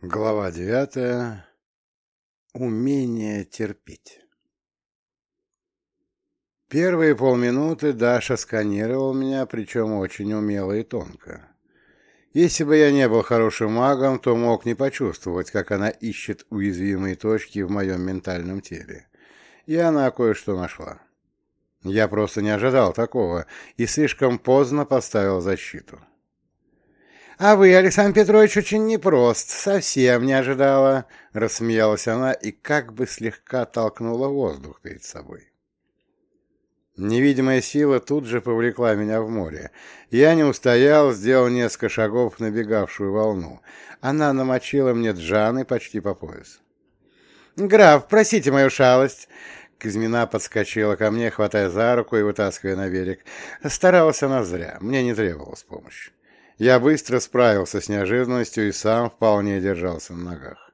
Глава девятая. Умение терпеть. Первые полминуты Даша сканировал меня, причем очень умело и тонко. Если бы я не был хорошим магом, то мог не почувствовать, как она ищет уязвимые точки в моем ментальном теле. И она кое-что нашла. Я просто не ожидал такого и слишком поздно поставил защиту. «А вы, Александр Петрович, очень непрост, совсем не ожидала», — рассмеялась она и как бы слегка толкнула воздух перед собой. Невидимая сила тут же повлекла меня в море. Я не устоял, сделал несколько шагов в набегавшую волну. Она намочила мне джаны почти по пояс. «Граф, простите мою шалость!» Казьмина подскочила ко мне, хватая за руку и вытаскивая на берег. Старалась она зря, мне не требовалась помощь. Я быстро справился с неожиданностью и сам вполне держался на ногах.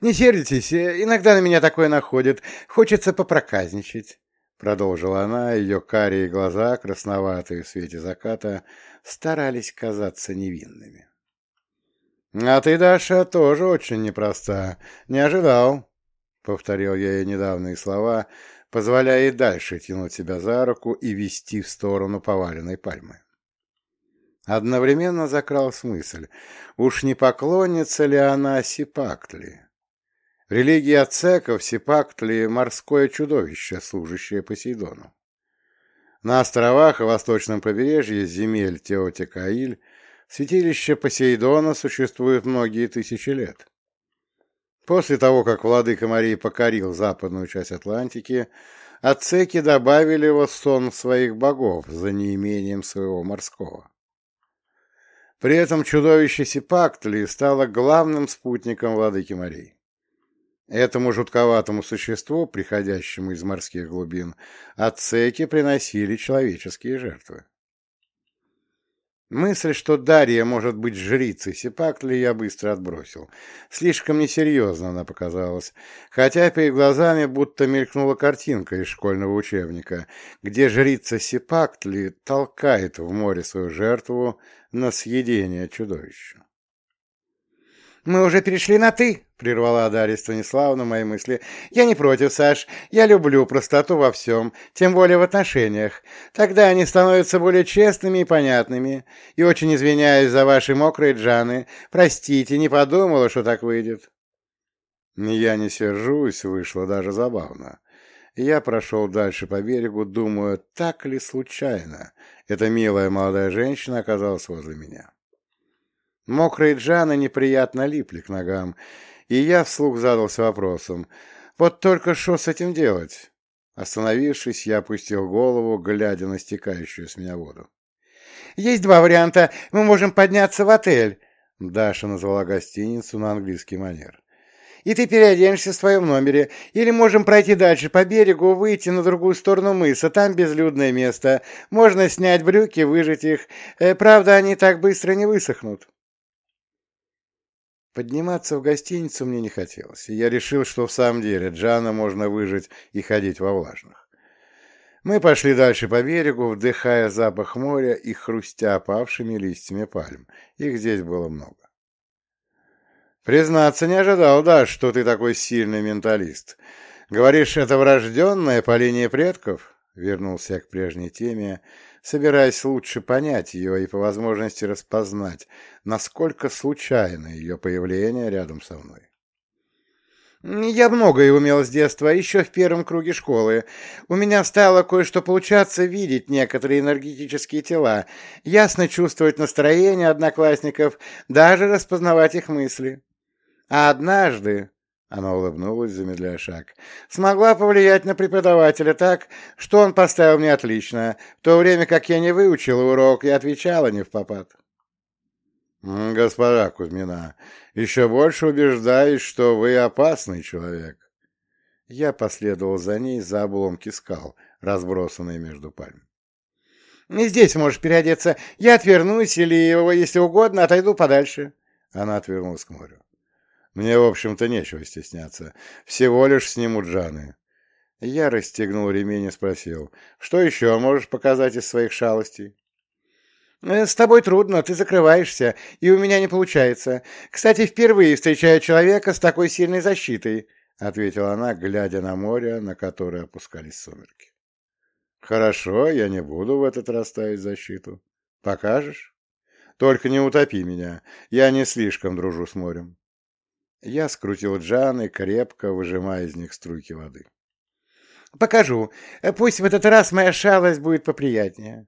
«Не сердитесь, иногда на меня такое находит. Хочется попроказничать», — продолжила она. Ее карие глаза, красноватые в свете заката, старались казаться невинными. «А ты, Даша, тоже очень непроста. Не ожидал», — повторил я ей недавние слова, позволяя ей дальше тянуть себя за руку и вести в сторону поваленной пальмы. Одновременно закралась мысль, уж не поклонница ли она Сипактли? В религии ацеков Сипактли — морское чудовище, служащее Посейдону. На островах и восточном побережье земель Теотикаиль святилище Посейдона существует многие тысячи лет. После того, как владыка Марии покорил западную часть Атлантики, ацеки добавили его сон своих богов за неимением своего морского. При этом чудовище Сипактли стало главным спутником владыки морей. Этому жутковатому существу, приходящему из морских глубин, ацеки приносили человеческие жертвы. Мысль, что Дарья может быть жрицей Сипактли, я быстро отбросил. Слишком несерьезно она показалась, хотя перед глазами будто мелькнула картинка из школьного учебника, где жрица Сипактли толкает в море свою жертву на съедение чудовища. «Мы уже перешли на «ты», — прервала Дарья Станиславовна мои мысли. «Я не против, Саш. Я люблю простоту во всем, тем более в отношениях. Тогда они становятся более честными и понятными. И очень извиняюсь за ваши мокрые джаны. Простите, не подумала, что так выйдет». Я не сержусь, вышло даже забавно. Я прошел дальше по берегу, думаю, так ли случайно эта милая молодая женщина оказалась возле меня. Мокрые джаны неприятно липли к ногам, и я вслух задался вопросом, вот только что с этим делать? Остановившись, я опустил голову, глядя на стекающую с меня воду. «Есть два варианта. Мы можем подняться в отель», — Даша назвала гостиницу на английский манер и ты переоденешься в своем номере. Или можем пройти дальше по берегу, выйти на другую сторону мыса, там безлюдное место. Можно снять брюки, выжать их. Э, правда, они так быстро не высохнут. Подниматься в гостиницу мне не хотелось, и я решил, что в самом деле Джана можно выжить и ходить во влажных. Мы пошли дальше по берегу, вдыхая запах моря и хрустя опавшими листьями пальм. Их здесь было много. Признаться, не ожидал, да, что ты такой сильный менталист. Говоришь, это врожденное по линии предков? Вернулся я к прежней теме, собираясь лучше понять ее и по возможности распознать, насколько случайно ее появление рядом со мной. Я многое умел с детства, еще в первом круге школы. У меня стало кое-что получаться видеть некоторые энергетические тела, ясно чувствовать настроение одноклассников, даже распознавать их мысли. А однажды, она улыбнулась, замедляя шаг, смогла повлиять на преподавателя так, что он поставил мне отлично, в то время как я не выучила урок и отвечала не в попад. «Госпожа Кузьмина, еще больше убеждаюсь, что вы опасный человек». Я последовал за ней за обломки скал, разбросанные между пальм. «Здесь можешь переодеться. Я отвернусь или, если угодно, отойду подальше». Она отвернулась к морю. Мне, в общем-то, нечего стесняться. Всего лишь сниму джаны. Я расстегнул ремень и спросил, что еще можешь показать из своих шалостей? Э, «С тобой трудно, ты закрываешься, и у меня не получается. Кстати, впервые встречаю человека с такой сильной защитой», — ответила она, глядя на море, на которое опускались сумерки. «Хорошо, я не буду в этот раз ставить защиту. Покажешь? Только не утопи меня, я не слишком дружу с морем». Я скрутил джаны, крепко выжимая из них струйки воды. «Покажу. Пусть в этот раз моя шалость будет поприятнее».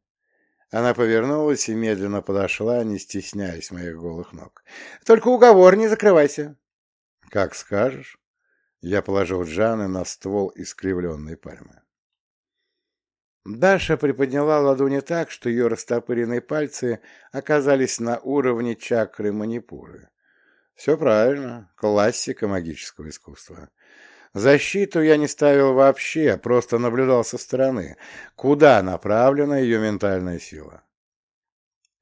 Она повернулась и медленно подошла, не стесняясь моих голых ног. «Только уговор, не закрывайся». «Как скажешь». Я положил Джаны на ствол искривленной пальмы. Даша приподняла ладони так, что ее растопыренные пальцы оказались на уровне чакры манипуры. Все правильно, классика магического искусства. Защиту я не ставил вообще, просто наблюдал со стороны, куда направлена ее ментальная сила.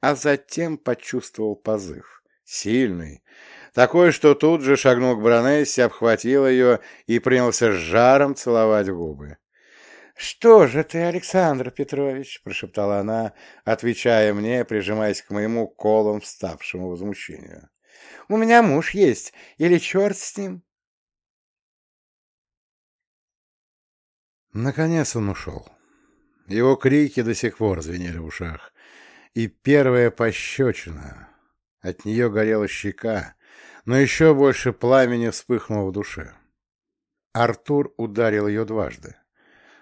А затем почувствовал позыв. Сильный. Такой, что тут же шагнул к Бронессе, обхватил ее и принялся с жаром целовать губы. «Что же ты, Александр Петрович?» — прошептала она, отвечая мне, прижимаясь к моему колом вставшему возмущению. «У меня муж есть, или черт с ним?» Наконец он ушел. Его крики до сих пор звенели в ушах. И первая пощечина. От нее горела щека, но еще больше пламени вспыхнуло в душе. Артур ударил ее дважды.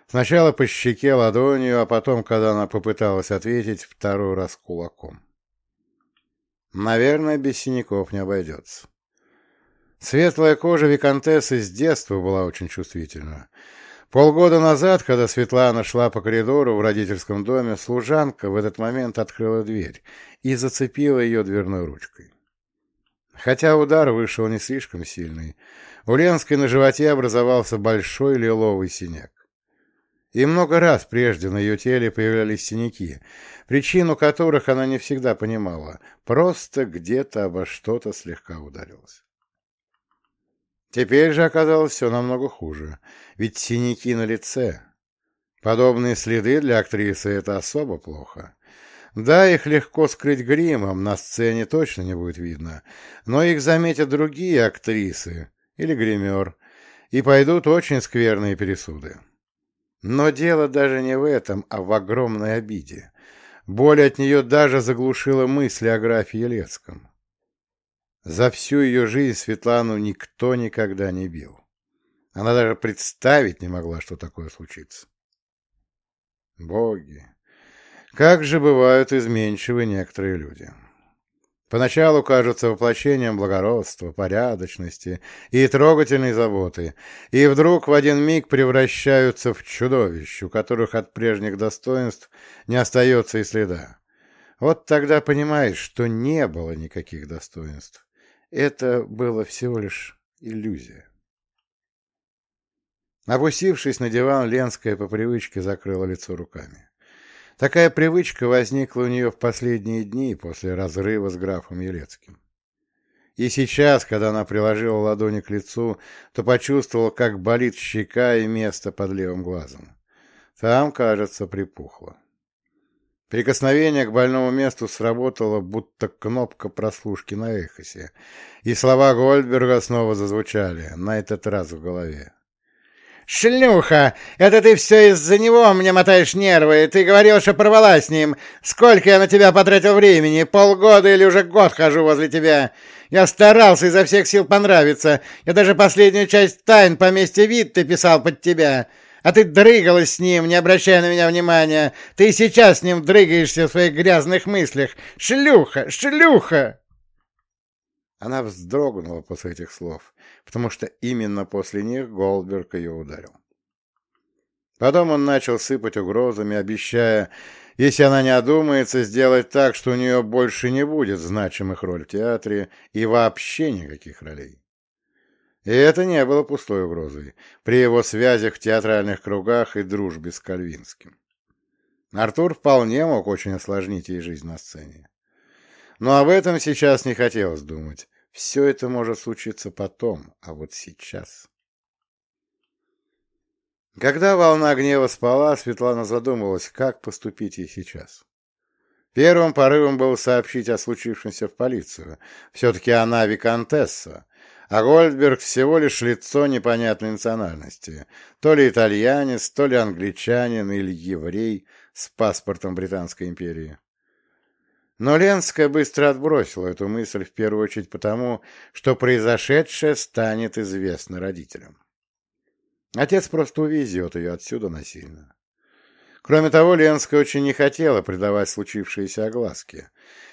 Сначала по щеке ладонью, а потом, когда она попыталась ответить, второй раз кулаком. Наверное, без синяков не обойдется. Светлая кожа виконтессы с детства была очень чувствительна. Полгода назад, когда Светлана шла по коридору в родительском доме, служанка в этот момент открыла дверь и зацепила ее дверной ручкой. Хотя удар вышел не слишком сильный, у Ленской на животе образовался большой лиловый синяк. И много раз прежде на ее теле появлялись синяки, причину которых она не всегда понимала, просто где-то обо что-то слегка ударилась. Теперь же оказалось все намного хуже, ведь синяки на лице. Подобные следы для актрисы — это особо плохо. Да, их легко скрыть гримом, на сцене точно не будет видно, но их заметят другие актрисы или гример, и пойдут очень скверные пересуды. Но дело даже не в этом, а в огромной обиде. Боль от нее даже заглушила мысли о графе Елецком. За всю ее жизнь Светлану никто никогда не бил. Она даже представить не могла, что такое случится. Боги! Как же бывают изменчивы некоторые люди! Поначалу кажутся воплощением благородства, порядочности и трогательной заботы, и вдруг в один миг превращаются в чудовищ, у которых от прежних достоинств не остается и следа. Вот тогда понимаешь, что не было никаких достоинств. Это было всего лишь иллюзия. Опустившись на диван, Ленская по привычке закрыла лицо руками. Такая привычка возникла у нее в последние дни после разрыва с графом Елецким. И сейчас, когда она приложила ладони к лицу, то почувствовала, как болит щека и место под левым глазом. Там, кажется, припухло. Прикосновение к больному месту сработало, будто кнопка прослушки на эхосе, и слова Гольдберга снова зазвучали, на этот раз в голове. «Шлюха! Это ты все из-за него мне мотаешь нервы. Ты говорил, что порвала с ним. Сколько я на тебя потратил времени? Полгода или уже год хожу возле тебя. Я старался изо всех сил понравиться. Я даже последнюю часть тайн поместья вид ты писал под тебя. А ты дрыгалась с ним, не обращая на меня внимания. Ты и сейчас с ним дрыгаешься в своих грязных мыслях. Шлюха! Шлюха!» Она вздрогнула после этих слов, потому что именно после них Голдберг ее ударил. Потом он начал сыпать угрозами, обещая, если она не одумается, сделать так, что у нее больше не будет значимых ролей в театре и вообще никаких ролей. И это не было пустой угрозой при его связях в театральных кругах и дружбе с Кальвинским. Артур вполне мог очень осложнить ей жизнь на сцене. Но об этом сейчас не хотелось думать. Все это может случиться потом, а вот сейчас... Когда волна гнева спала, Светлана задумалась, как поступить ей сейчас. Первым порывом было сообщить о случившемся в полицию. Все-таки она виконтесса, а Гольдберг всего лишь лицо непонятной национальности. То ли итальянец, то ли англичанин или еврей с паспортом Британской империи. Но Ленская быстро отбросила эту мысль в первую очередь потому, что произошедшее станет известно родителям. Отец просто увезет ее отсюда насильно. Кроме того, Ленская очень не хотела придавать случившиеся огласке.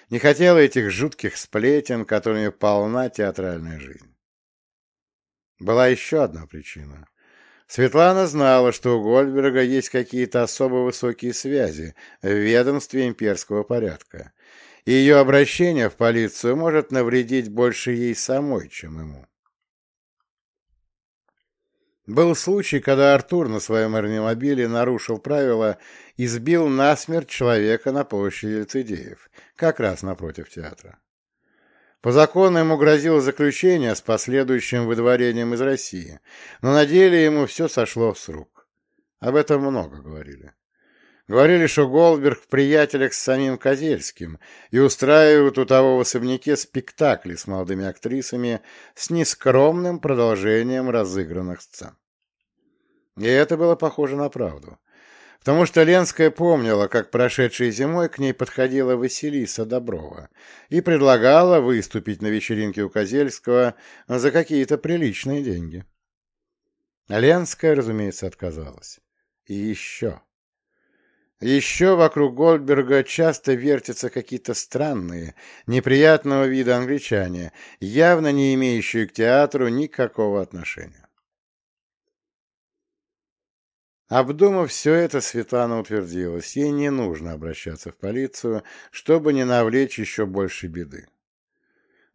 Не хотела этих жутких сплетен, которыми полна театральная жизнь. Была еще одна причина. Светлана знала, что у Гольдберга есть какие-то особо высокие связи в ведомстве имперского порядка, и ее обращение в полицию может навредить больше ей самой, чем ему. Был случай, когда Артур на своем аэромобиле нарушил правила и сбил насмерть человека на площади лицедеев, как раз напротив театра. По закону ему грозило заключение с последующим выдворением из России, но на деле ему все сошло с рук. Об этом много говорили. Говорили, что Голдберг в приятелях с самим Козельским и устраивают у того в особняке спектакли с молодыми актрисами с нескромным продолжением разыгранных сцен. И это было похоже на правду. Потому что Ленская помнила, как прошедшей зимой к ней подходила Василиса Доброва и предлагала выступить на вечеринке у Козельского за какие-то приличные деньги. Ленская, разумеется, отказалась. И еще. Еще вокруг Гольдберга часто вертятся какие-то странные, неприятного вида англичане, явно не имеющие к театру никакого отношения. Обдумав все это, Светлана утвердилась, ей не нужно обращаться в полицию, чтобы не навлечь еще больше беды.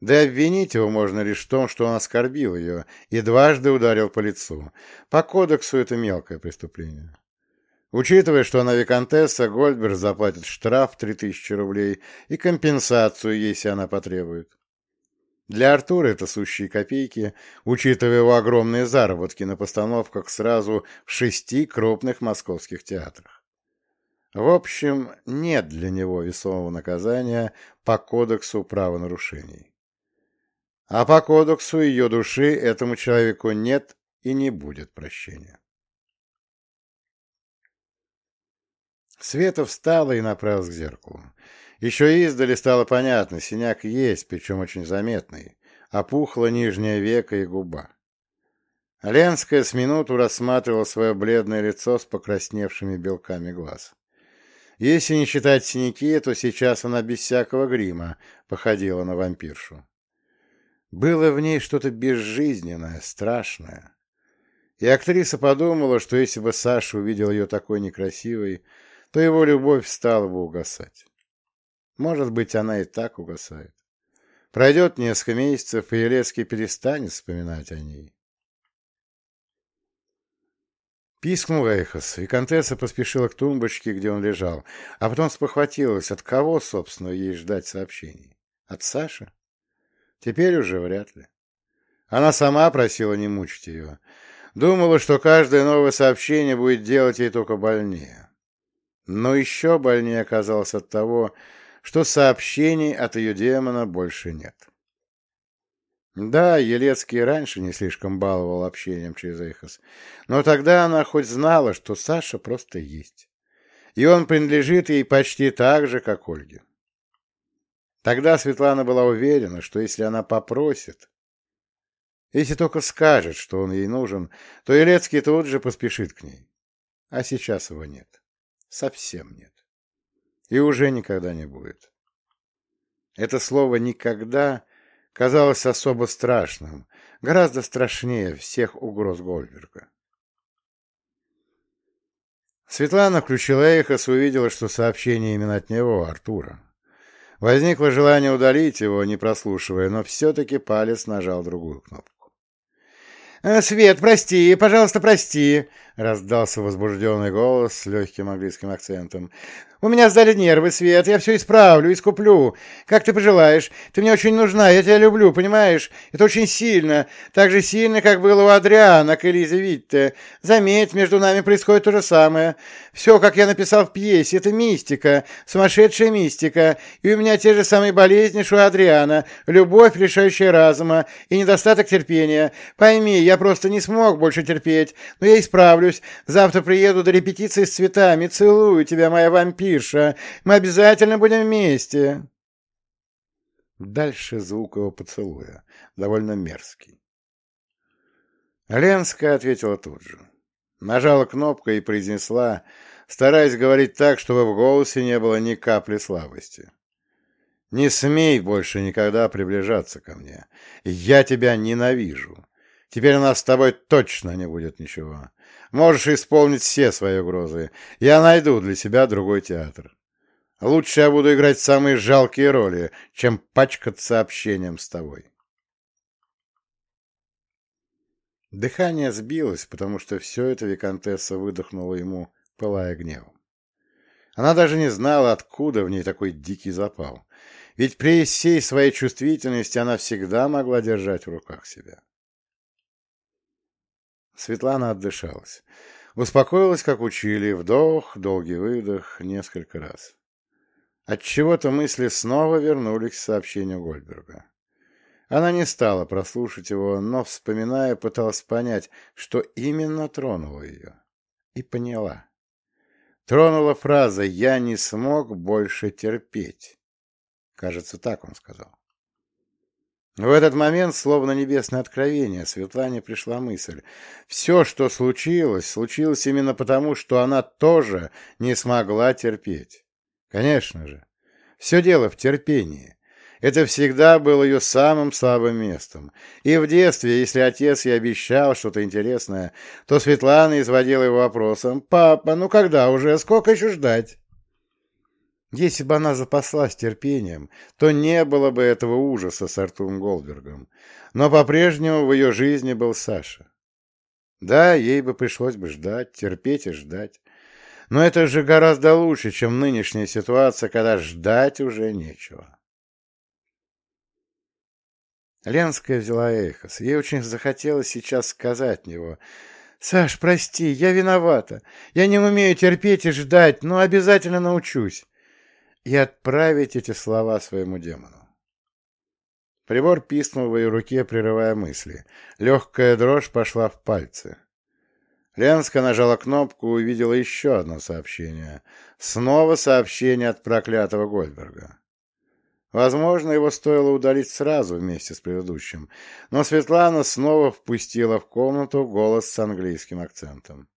Да и обвинить его можно лишь в том, что он оскорбил ее и дважды ударил по лицу. По кодексу это мелкое преступление. Учитывая, что она виконтесса, Гольдберг заплатит штраф 3000 рублей и компенсацию, если она потребует. Для Артура это сущие копейки, учитывая его огромные заработки на постановках сразу в шести крупных московских театрах. В общем, нет для него весомого наказания по кодексу правонарушений. А по кодексу ее души этому человеку нет и не будет прощения. Света встала и направилась к зеркалу. Еще издали стало понятно, синяк есть, причем очень заметный. Опухла нижняя века и губа. Ленская с минуту рассматривала свое бледное лицо с покрасневшими белками глаз. Если не считать синяки, то сейчас она без всякого грима походила на вампиршу. Было в ней что-то безжизненное, страшное. И актриса подумала, что если бы Саша увидел ее такой некрасивой, то его любовь стала бы угасать. Может быть, она и так угасает. Пройдет несколько месяцев, и Елецкий перестанет вспоминать о ней. Пискнул Эйхос, и Контесса поспешила к тумбочке, где он лежал, а потом спохватилась, от кого, собственно, ей ждать сообщений. От Саши? Теперь уже вряд ли. Она сама просила не мучить ее. Думала, что каждое новое сообщение будет делать ей только больнее. Но еще больнее оказалось от того, что сообщений от ее демона больше нет. Да, Елецкий раньше не слишком баловал общением через Эйхос, но тогда она хоть знала, что Саша просто есть, и он принадлежит ей почти так же, как Ольге. Тогда Светлана была уверена, что если она попросит, если только скажет, что он ей нужен, то Елецкий тут же поспешит к ней. А сейчас его нет. Совсем нет. И уже никогда не будет. Это слово «никогда» казалось особо страшным, гораздо страшнее всех угроз Гольдберга. Светлана включила эхос и увидела, что сообщение именно от него, Артура. Возникло желание удалить его, не прослушивая, но все-таки палец нажал другую кнопку. «Э, «Свет, прости, пожалуйста, прости!» раздался возбужденный голос с легким английским акцентом. У меня сдали нервы, Свет, я все исправлю, искуплю. Как ты пожелаешь. Ты мне очень нужна, я тебя люблю, понимаешь? Это очень сильно. Так же сильно, как было у Адриана к Элизе Витте. Заметь, между нами происходит то же самое. Все, как я написал в пьесе, это мистика, сумасшедшая мистика. И у меня те же самые болезни, что у Адриана. Любовь, лишающая разума, и недостаток терпения. Пойми, я просто не смог больше терпеть. Но я исправлюсь. Завтра приеду до репетиции с цветами. Целую тебя, моя вампир. Гриша, мы обязательно будем вместе. Дальше звук его поцелуя, довольно мерзкий. Ленская ответила тут же. Нажала кнопку и произнесла, стараясь говорить так, чтобы в голосе не было ни капли слабости. «Не смей больше никогда приближаться ко мне. Я тебя ненавижу. Теперь у нас с тобой точно не будет ничего. Можешь исполнить все свои угрозы. Я найду для себя другой театр. Лучше я буду играть самые жалкие роли, чем пачкаться общением с тобой. Дыхание сбилось, потому что все это виконтесса выдохнула ему, пылая гневом. Она даже не знала, откуда в ней такой дикий запал. Ведь при всей своей чувствительности она всегда могла держать в руках себя. Светлана отдышалась. Успокоилась, как учили, вдох, долгий выдох, несколько раз. Отчего-то мысли снова вернулись к сообщению Гольдберга. Она не стала прослушать его, но, вспоминая, пыталась понять, что именно тронуло ее. И поняла. Тронула фраза «Я не смог больше терпеть». Кажется, так он сказал. В этот момент, словно небесное откровение, Светлане пришла мысль. Все, что случилось, случилось именно потому, что она тоже не смогла терпеть. Конечно же. Все дело в терпении. Это всегда было ее самым слабым местом. И в детстве, если отец ей обещал что-то интересное, то Светлана изводила его вопросом «Папа, ну когда уже? Сколько еще ждать?» Если бы она запаслась терпением, то не было бы этого ужаса с Артуром Голдбергом. Но по-прежнему в ее жизни был Саша. Да, ей бы пришлось бы ждать, терпеть и ждать. Но это же гораздо лучше, чем нынешняя ситуация, когда ждать уже нечего. Ленская взяла Эйхос. Ей очень захотелось сейчас сказать него. «Саш, прости, я виновата. Я не умею терпеть и ждать, но обязательно научусь и отправить эти слова своему демону. Прибор писнул в ее руке, прерывая мысли. Легкая дрожь пошла в пальцы. Ленска нажала кнопку и увидела еще одно сообщение. Снова сообщение от проклятого Гольдберга. Возможно, его стоило удалить сразу вместе с предыдущим, но Светлана снова впустила в комнату голос с английским акцентом.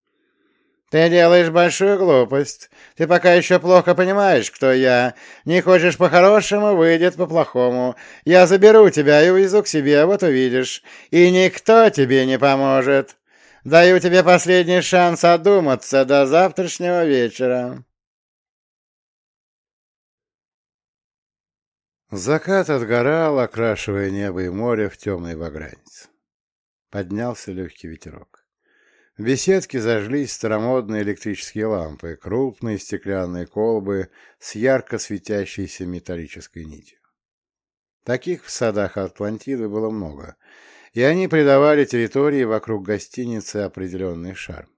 «Ты делаешь большую глупость. Ты пока еще плохо понимаешь, кто я. Не хочешь по-хорошему, выйдет по-плохому. Я заберу тебя и увезу к себе, вот увидишь. И никто тебе не поможет. Даю тебе последний шанс одуматься до завтрашнего вечера». Закат отгорал, окрашивая небо и море в темный багрянец. Поднялся легкий ветерок. В беседке зажглись старомодные электрические лампы, крупные стеклянные колбы с ярко светящейся металлической нитью. Таких в садах Атлантиды было много, и они придавали территории вокруг гостиницы определенный шарм.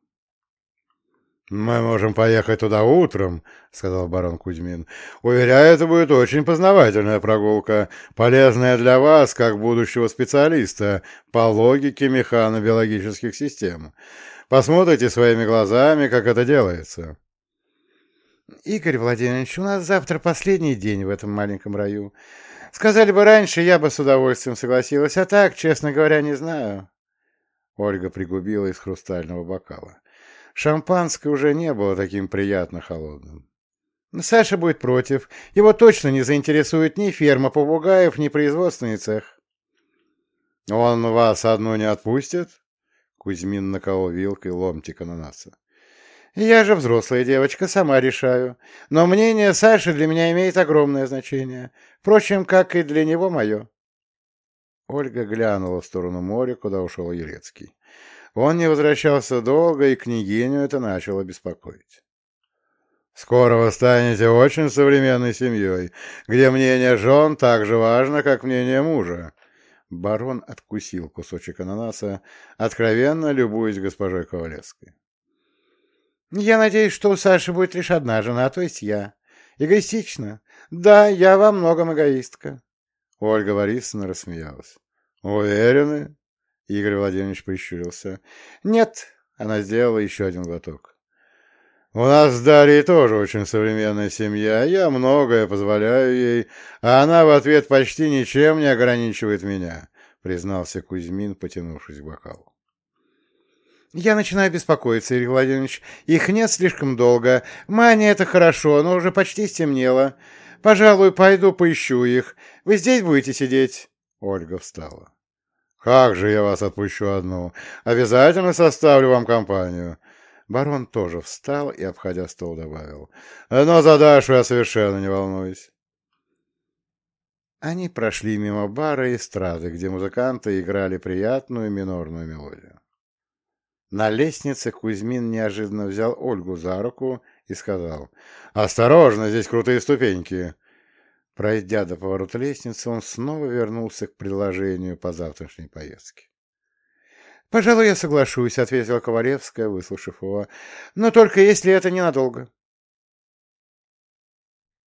«Мы можем поехать туда утром», — сказал барон Кузьмин. «Уверяю, это будет очень познавательная прогулка, полезная для вас, как будущего специалиста по логике механо-биологических систем. Посмотрите своими глазами, как это делается. Игорь Владимирович, у нас завтра последний день в этом маленьком раю. Сказали бы раньше, я бы с удовольствием согласилась, а так, честно говоря, не знаю. Ольга пригубила из хрустального бокала. Шампанское уже не было таким приятно холодным. Саша будет против. Его точно не заинтересует ни ферма попугаев, ни производственный цех. Он вас одну не отпустит? Кузьмин наколол вилкой ломтик ананаса. «Я же взрослая девочка, сама решаю. Но мнение Саши для меня имеет огромное значение. Впрочем, как и для него мое». Ольга глянула в сторону моря, куда ушел Елецкий. Он не возвращался долго, и княгиню это начало беспокоить. «Скоро вы станете очень современной семьей, где мнение жен так же важно, как мнение мужа». Барон откусил кусочек ананаса, откровенно любуясь госпожой Ковалевской. «Я надеюсь, что у Саши будет лишь одна жена, то есть я. Эгоистично. Да, я во многом эгоистка». Ольга Борисовна рассмеялась. «Уверены?» Игорь Владимирович прищурился. «Нет», — она сделала еще один глоток. «У нас с Дарьей тоже очень современная семья, я многое позволяю ей, а она в ответ почти ничем не ограничивает меня», — признался Кузьмин, потянувшись к бокалу. «Я начинаю беспокоиться, Игорь Владимирович. Их нет слишком долго. Мания — это хорошо, но уже почти стемнело. Пожалуй, пойду поищу их. Вы здесь будете сидеть?» Ольга встала. «Как же я вас отпущу одну? Обязательно составлю вам компанию». Барон тоже встал и, обходя стол, добавил. «Но за Дашу я совершенно не волнуюсь». Они прошли мимо бара и эстрады, где музыканты играли приятную минорную мелодию. На лестнице Кузьмин неожиданно взял Ольгу за руку и сказал «Осторожно, здесь крутые ступеньки!» Пройдя до поворота лестницы, он снова вернулся к предложению по завтрашней поездке. «Пожалуй, я соглашусь», — ответила Ковалевская, выслушав его. «Но только если это ненадолго».